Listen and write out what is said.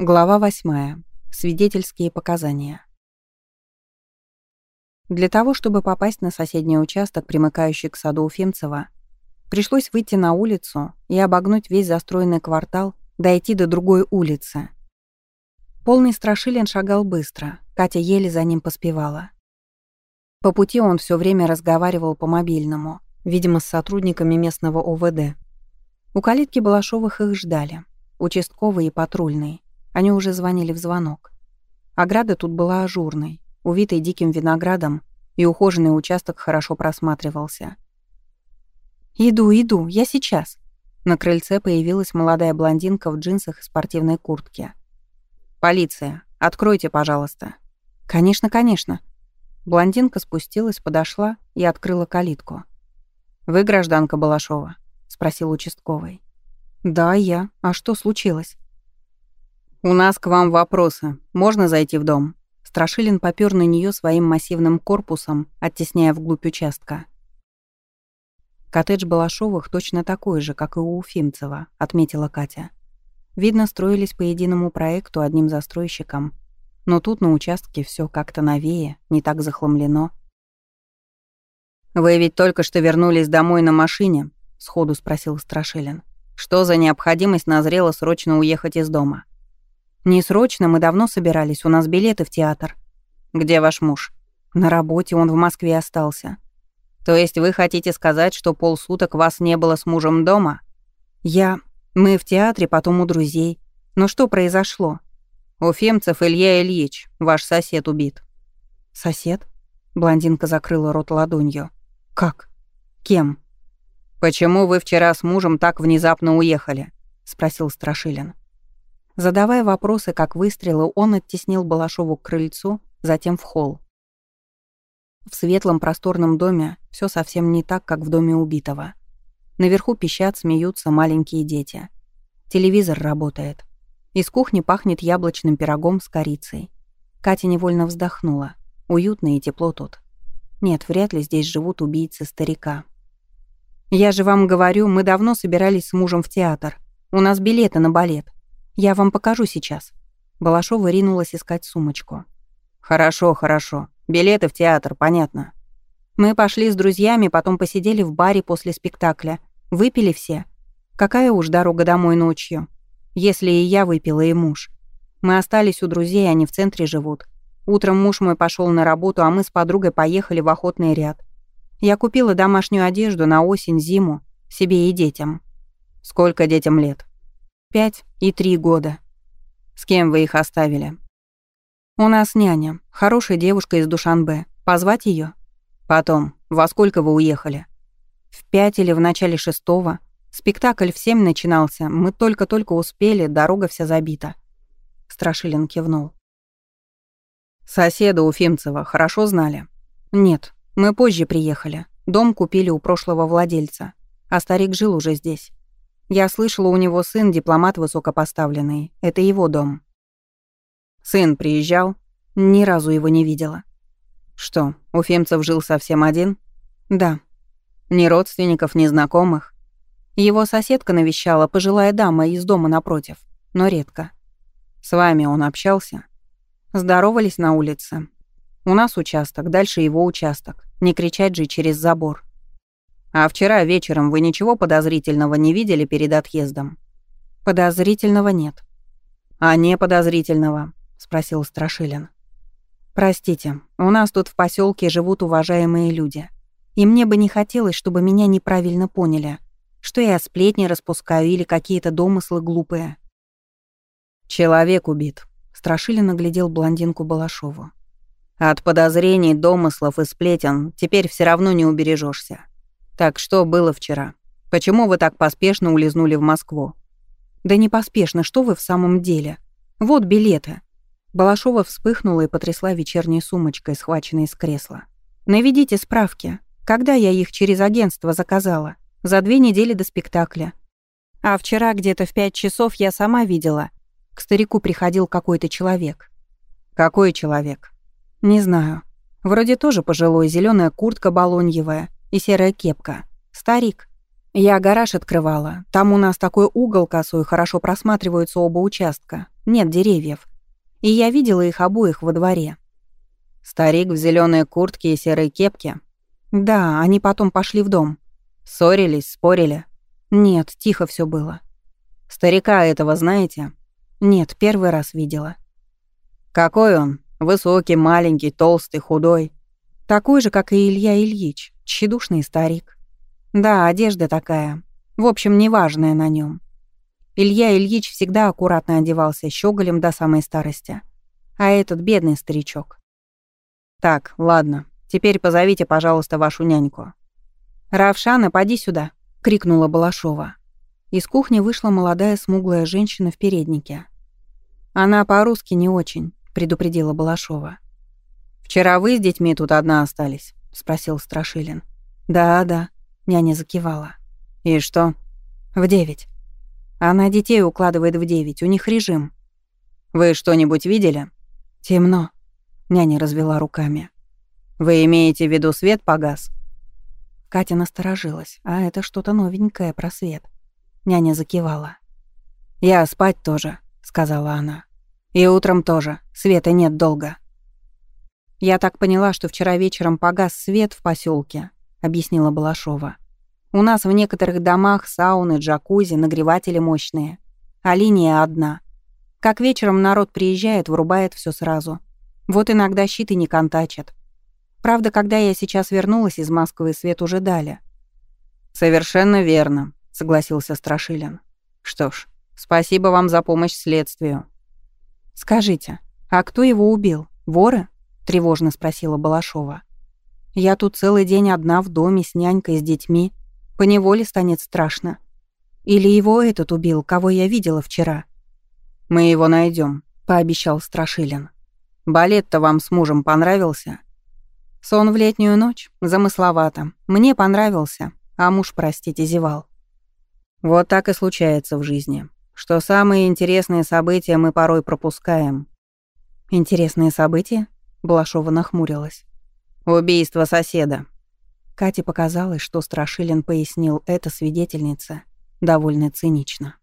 Глава 8. Свидетельские показания. Для того, чтобы попасть на соседний участок, примыкающий к саду Уфимцева, пришлось выйти на улицу и обогнуть весь застроенный квартал, дойти до другой улицы. Полный Страшилин шагал быстро, Катя еле за ним поспевала. По пути он все время разговаривал по мобильному, видимо, с сотрудниками местного ОВД. У калитки Балашовых их ждали, участковый и патрульный. Они уже звонили в звонок. Ограда тут была ажурной, увитой диким виноградом, и ухоженный участок хорошо просматривался. «Иду, иду, я сейчас». На крыльце появилась молодая блондинка в джинсах и спортивной куртке. «Полиция, откройте, пожалуйста». «Конечно, конечно». Блондинка спустилась, подошла и открыла калитку. «Вы гражданка Балашова?» — спросил участковый. «Да, я. А что случилось?» «У нас к вам вопросы. Можно зайти в дом?» Страшилин попёр на неё своим массивным корпусом, оттесняя вглубь участка. «Коттедж Балашовых точно такой же, как и у Уфимцева», — отметила Катя. Видно, строились по единому проекту одним застройщиком. Но тут на участке всё как-то новее, не так захламлено. «Вы ведь только что вернулись домой на машине?» — сходу спросил Страшилин. «Что за необходимость назрела срочно уехать из дома?» «Не срочно, мы давно собирались, у нас билеты в театр». «Где ваш муж?» «На работе, он в Москве остался». «То есть вы хотите сказать, что полсуток вас не было с мужем дома?» «Я... Мы в театре, потом у друзей. Но что произошло?» «Уфимцев Илья Ильич, ваш сосед убит». «Сосед?» Блондинка закрыла рот ладонью. «Как? Кем?» «Почему вы вчера с мужем так внезапно уехали?» — спросил Страшилин. Задавая вопросы, как выстрелы, он оттеснил Балашову к крыльцу, затем в холл. В светлом просторном доме все совсем не так, как в доме убитого. Наверху пищат, смеются маленькие дети. Телевизор работает. Из кухни пахнет яблочным пирогом с корицей. Катя невольно вздохнула. Уютно и тепло тут. Нет, вряд ли здесь живут убийцы старика. «Я же вам говорю, мы давно собирались с мужем в театр. У нас билеты на балет. Я вам покажу сейчас». Балашова ринулась искать сумочку. «Хорошо, хорошо. Билеты в театр, понятно». Мы пошли с друзьями, потом посидели в баре после спектакля. Выпили все. Какая уж дорога домой ночью. Если и я выпила, и муж. Мы остались у друзей, они в центре живут. Утром муж мой пошел на работу, а мы с подругой поехали в охотный ряд. Я купила домашнюю одежду на осень, зиму, себе и детям. Сколько детям лет? Пять и три года. С кем вы их оставили? У нас няня, хорошая девушка из Душанбе. Позвать ее? Потом. Во сколько вы уехали? В пять или в начале шестого. Спектакль в семь начинался. Мы только-только успели, дорога вся забита. Страшилин кивнул. Соседа Уфимцева хорошо знали? Нет, мы позже приехали. Дом купили у прошлого владельца. А старик жил уже здесь. Я слышала, у него сын дипломат высокопоставленный. Это его дом. Сын приезжал? Ни разу его не видела. Что, Уфимцев жил совсем один? Да. Ни родственников, ни знакомых? Его соседка навещала, пожилая дама из дома напротив, но редко. С вами он общался? Здоровались на улице. У нас участок, дальше его участок. Не кричать же через забор. А вчера вечером вы ничего подозрительного не видели перед отъездом? Подозрительного нет. А не подозрительного? спросил Страшилин. Простите, у нас тут в поселке живут уважаемые люди. И мне бы не хотелось, чтобы меня неправильно поняли, что я сплетни распускаю или какие-то домыслы глупые. Человек убит. Страшилин оглядел блондинку Балашову. От подозрений, домыслов и сплетен теперь все равно не убережешься. «Так что было вчера? Почему вы так поспешно улизнули в Москву?» «Да не поспешно, что вы в самом деле? Вот билеты». Балашова вспыхнула и потрясла вечерней сумочкой, схваченной из кресла. «Наведите справки. Когда я их через агентство заказала? За две недели до спектакля. А вчера где-то в пять часов я сама видела. К старику приходил какой-то человек». «Какой человек?» «Не знаю. Вроде тоже пожилой, зеленая куртка балоньевая и серая кепка. Старик. Я гараж открывала. Там у нас такой угол косой, хорошо просматриваются оба участка. нет деревьев. И я видела их обоих во дворе. Старик в зеленой куртке и серой кепке? Да, они потом пошли в дом. Ссорились, спорили? Нет, тихо все было. Старика этого знаете? Нет, первый раз видела. Какой он? Высокий, маленький, толстый, худой. Такой же, как и Илья Ильич, тщедушный старик. Да, одежда такая. В общем, неважная на нем. Илья Ильич всегда аккуратно одевался, щеголем до самой старости. А этот бедный старичок. Так, ладно. Теперь позовите, пожалуйста, вашу няньку. «Равшана, поди сюда!» — крикнула Балашова. Из кухни вышла молодая смуглая женщина в переднике. «Она по-русски не очень», — предупредила Балашова. «Вчера вы с детьми тут одна остались?» — спросил Страшилин. «Да, да», — няня закивала. «И что?» «В девять. Она детей укладывает в девять, у них режим». «Вы что-нибудь видели?» «Темно», — няня развела руками. «Вы имеете в виду свет погас?» Катя насторожилась. А это что-то новенькое про свет. Няня закивала. «Я спать тоже», — сказала она. «И утром тоже. Света нет долго». «Я так поняла, что вчера вечером погас свет в поселке, объяснила Балашова. «У нас в некоторых домах сауны, джакузи, нагреватели мощные. А линия одна. Как вечером народ приезжает, врубает все сразу. Вот иногда щиты не контачат. Правда, когда я сейчас вернулась из Москвы, свет уже дали». «Совершенно верно», — согласился Страшилин. «Что ж, спасибо вам за помощь следствию». «Скажите, а кто его убил? Воры?» — тревожно спросила Балашова. «Я тут целый день одна в доме с нянькой, с детьми. Поневоле станет страшно. Или его этот убил, кого я видела вчера?» «Мы его найдем, пообещал Страшилин. «Балет-то вам с мужем понравился?» Сон в летнюю ночь? Замысловато. Мне понравился, а муж, простите, зевал. Вот так и случается в жизни, что самые интересные события мы порой пропускаем. Интересные события? Блашова нахмурилась. Убийство соседа. Кате показалось, что Страшилин пояснил это свидетельнице довольно цинично.